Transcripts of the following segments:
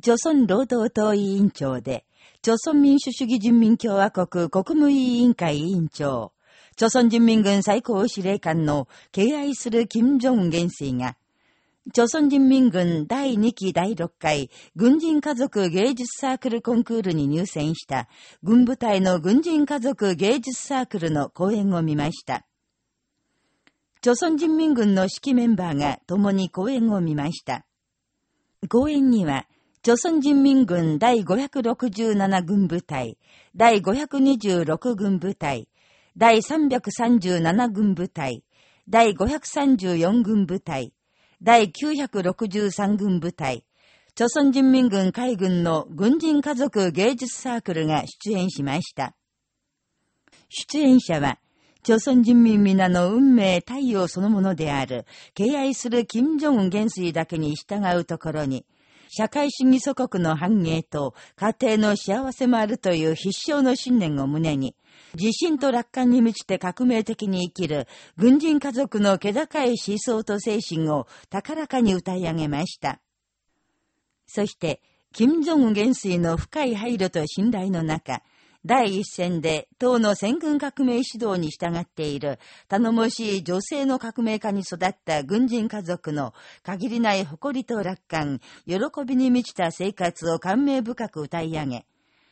朝鮮労働党委員長で、朝鮮民主主義人民共和国国務委員会委員長、朝鮮人民軍最高司令官の敬愛する金正恩元帥が、朝鮮人民軍第2期第6回軍人家族芸術サークルコンクールに入選した軍部隊の軍人家族芸術サークルの講演を見ました。朝鮮人民軍の指揮メンバーが共に講演を見ました。講演には、朝鮮人民軍第567軍部隊、第526軍部隊、第337軍部隊、第534軍部隊、第963軍部隊、朝鮮人民軍海軍の軍人家族芸術サークルが出演しました。出演者は、朝鮮人民皆の運命太陽そのものである、敬愛する金正恩元帥だけに従うところに、社会主義祖国の繁栄と家庭の幸せもあるという必勝の信念を胸に、自信と楽観に満ちて革命的に生きる軍人家族の気高い思想と精神を高らかに歌い上げました。そして、金正恩元帥の深い配慮と信頼の中、第一線で党の戦軍革命指導に従っている頼もしい女性の革命家に育った軍人家族の限りない誇りと楽観、喜びに満ちた生活を感銘深く歌い上げ、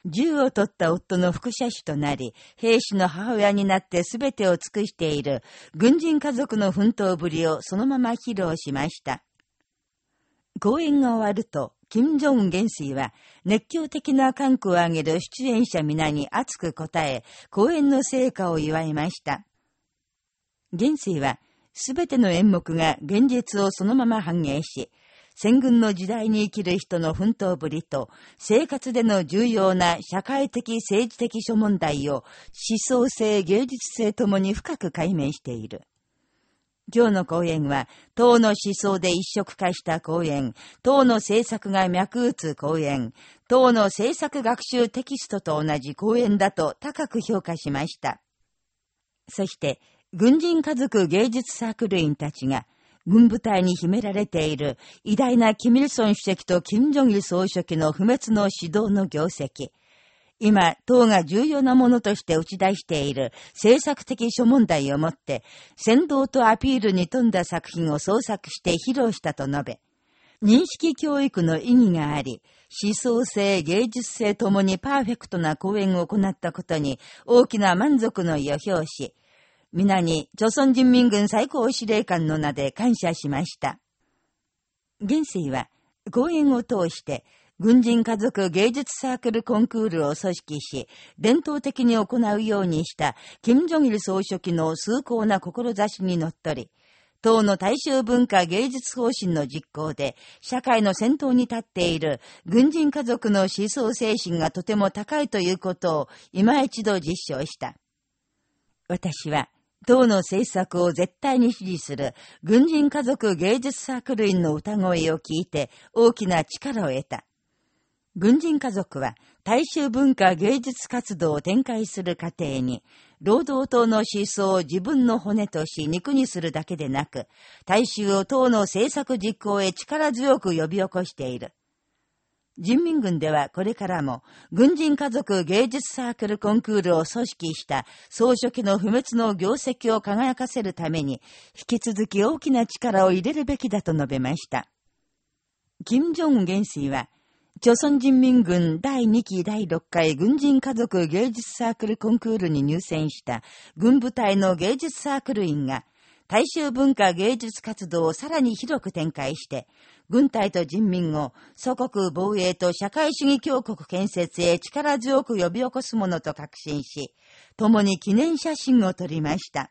銃を取った夫の副射手となり、兵士の母親になって全てを尽くしている軍人家族の奮闘ぶりをそのまま披露しました。講演が終わると、金正恩元帥は、熱狂的な歓喜を上げる出演者皆に熱く答え、講演の成果を祝いました。元帥は、すべての演目が現実をそのまま反映し、戦軍の時代に生きる人の奮闘ぶりと、生活での重要な社会的政治的諸問題を思想性、芸術性ともに深く解明している。今日の講演は、党の思想で一色化した講演、党の政策が脈打つ講演、党の政策学習テキストと同じ講演だと高く評価しました。そして、軍人家族芸術サークル員たちが、軍部隊に秘められている偉大なキミルソン主席と金正日総書記の不滅の指導の業績、今、党が重要なものとして打ち出している政策的諸問題をもって、先導とアピールに富んだ作品を創作して披露したと述べ、認識教育の意義があり、思想性、芸術性ともにパーフェクトな講演を行ったことに大きな満足の意を表し、皆に、朝鮮人民軍最高司令官の名で感謝しました。元帥は、講演を通して、軍人家族芸術サークルコンクールを組織し、伝統的に行うようにした、金正日総書記の崇高な志にのっとり、党の大衆文化芸術方針の実行で、社会の先頭に立っている軍人家族の思想精神がとても高いということを今一度実証した。私は、党の政策を絶対に支持する軍人家族芸術サークル員の歌声を聞いて大きな力を得た。軍人家族は大衆文化芸術活動を展開する過程に、労働党の思想を自分の骨とし肉にするだけでなく、大衆を党の政策実行へ力強く呼び起こしている。人民軍ではこれからも、軍人家族芸術サークルコンクールを組織した総書記の不滅の業績を輝かせるために、引き続き大きな力を入れるべきだと述べました。金正恩元帥は、朝鮮人民軍第2期第6回軍人家族芸術サークルコンクールに入選した軍部隊の芸術サークル員が、大衆文化芸術活動をさらに広く展開して、軍隊と人民を祖国防衛と社会主義強国建設へ力強く呼び起こすものと確信し、共に記念写真を撮りました。